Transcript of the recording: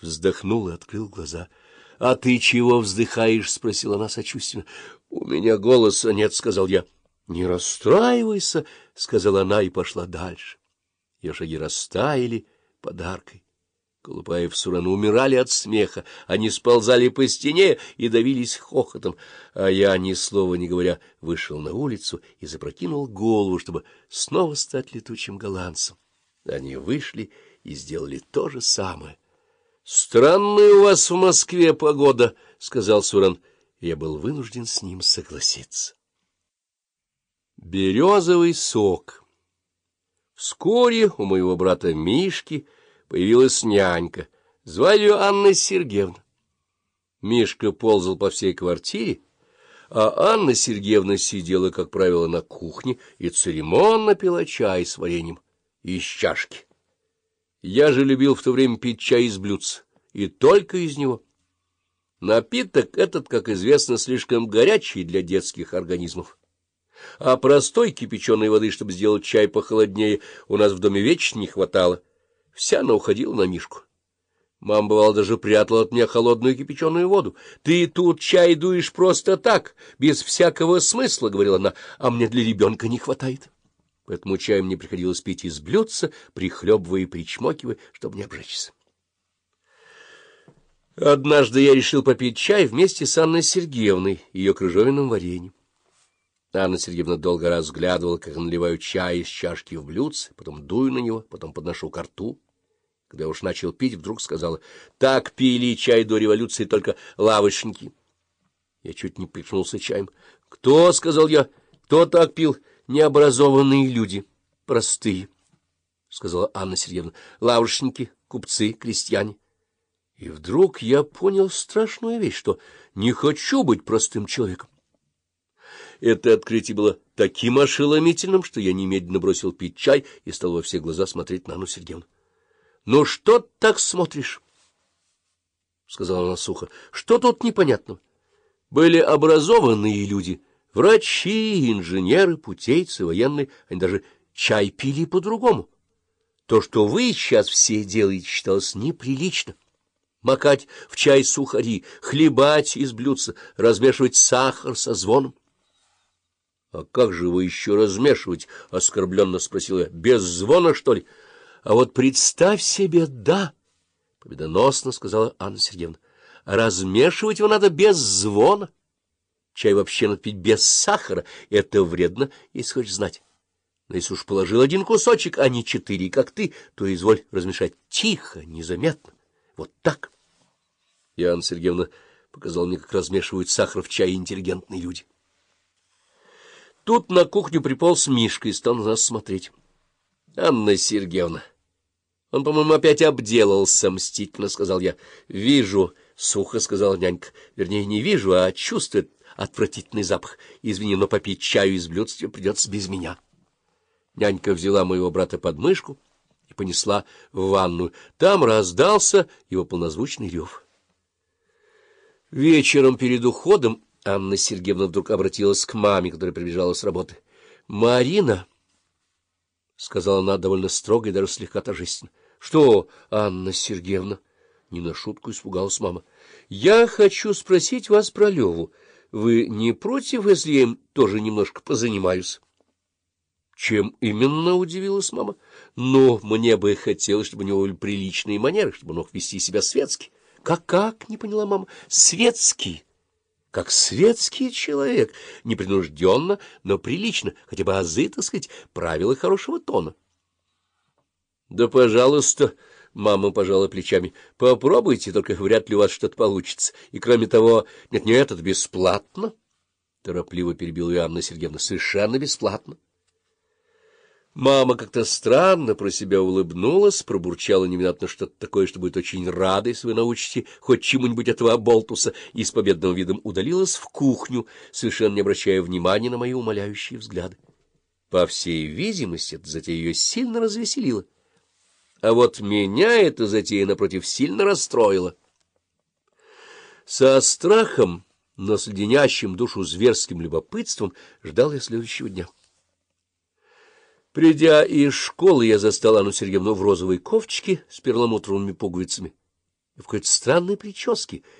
вздохнул и открыл глаза. — А ты чего вздыхаешь? — спросила она сочувственно. — У меня голоса нет, — сказал я. — Не расстраивайся, — сказала она и пошла дальше. Ее шаги растаяли подаркой. Колупаев с Урану умирали от смеха, они сползали по стене и давились хохотом, а я, ни слова не говоря, вышел на улицу и запрокинул голову, чтобы снова стать летучим голландцем. Они вышли и сделали то же самое. — Странная у вас в Москве погода, — сказал Суран. Я был вынужден с ним согласиться. Березовый сок Вскоре у моего брата Мишки появилась нянька. Звали ее Анна Сергеевна. Мишка ползал по всей квартире, а Анна Сергеевна сидела, как правило, на кухне и церемонно пила чай с вареньем из чашки. Я же любил в то время пить чай из блюдца, и только из него. Напиток этот, как известно, слишком горячий для детских организмов. А простой кипяченой воды, чтобы сделать чай похолоднее, у нас в доме вечно не хватало. Вся она уходила на Мишку. Мама, бывало, даже прятала от меня холодную кипяченую воду. — Ты тут чай дуешь просто так, без всякого смысла, — говорила она, — а мне для ребенка не хватает. — поэтому чай мне приходилось пить из блюдца, прихлебывая и причмокивая, чтобы не обжечься. Однажды я решил попить чай вместе с Анной Сергеевной и ее крыжовенным вареньем. Анна Сергеевна долго разглядывала, как я наливаю чай из чашки в блюдце, потом дую на него, потом подношу ко рту. Когда я уж начал пить, вдруг сказала, так пили чай до революции только лавочники. Я чуть не плеснулся чаем. — Кто? — сказал я. — Кто так пил? — необразованные люди, простые, — сказала Анна Сергеевна, — лавочники, купцы, крестьяне. И вдруг я понял страшную вещь, что не хочу быть простым человеком. Это открытие было таким ошеломительным, что я немедленно бросил пить чай и стал во все глаза смотреть на Анну Сергеевну. — Ну что так смотришь? — сказала она сухо. — Что тут непонятного? Были образованные люди — Врачи, инженеры, путейцы, военные, они даже чай пили по-другому. То, что вы сейчас все делаете, считалось неприлично. Макать в чай сухари, хлебать из блюдца, размешивать сахар со звоном. — А как же вы еще размешивать? — оскорбленно спросила я. — Без звона, что ли? — А вот представь себе, да, — победоносно сказала Анна Сергеевна. — Размешивать его надо без звона. Чай вообще надо пить без сахара. Это вредно, если хочешь знать. Но если уж положил один кусочек, а не четыре, как ты, то изволь размешать тихо, незаметно. Вот так. И Анна Сергеевна показала мне, как размешивают сахар в чае интеллигентные люди. Тут на кухню приполз Мишка и стал на нас смотреть. — Анна Сергеевна, он, по-моему, опять обделался, — мстительно сказал я. — Вижу, — сухо сказала нянька. — Вернее, не вижу, а чувствую отвратительный запах. Извини, но попить чаю из блюдца придется без меня. Нянька взяла моего брата под мышку и понесла в ванную. Там раздался его полнозвучный рев. Вечером перед уходом Анна Сергеевна вдруг обратилась к маме, которая прибежала с работы. — Марина, — сказала она довольно строго и даже слегка торжественно. — Что, Анна Сергеевна? Не на шутку испугалась мама. — Я хочу спросить вас про Леву. Вы не против, если я им тоже немножко позанимаюсь? — Чем именно? — удивилась мама. — Но мне бы хотелось, чтобы у него были приличные манеры, чтобы он мог вести себя светски. Как — Как-как? — не поняла мама. — Светский. Как светский человек, непринужденно, но прилично, хотя бы азы, так сказать, правила хорошего тона. — Да, пожалуйста, — Мама пожала плечами. — Попробуйте, только вряд ли у вас что-то получится. И, кроме того, нет-нет, это бесплатно. Торопливо перебила ее Сергеевна. — Совершенно бесплатно. Мама как-то странно про себя улыбнулась, пробурчала невнятно что-то такое, что будет очень рада, если вы научите хоть чему-нибудь этого болтуса, и с победным видом удалилась в кухню, совершенно не обращая внимания на мои умоляющие взгляды. По всей видимости, это затея ее сильно развеселила. А вот меня эта затея, напротив, сильно расстроила. Со страхом, но с леденящим душу зверским любопытством ждал я следующего дня. Придя из школы, я застал Анну Сергеевну в розовой кофточке с перламутровыми пуговицами. и в какой-то странной прическе,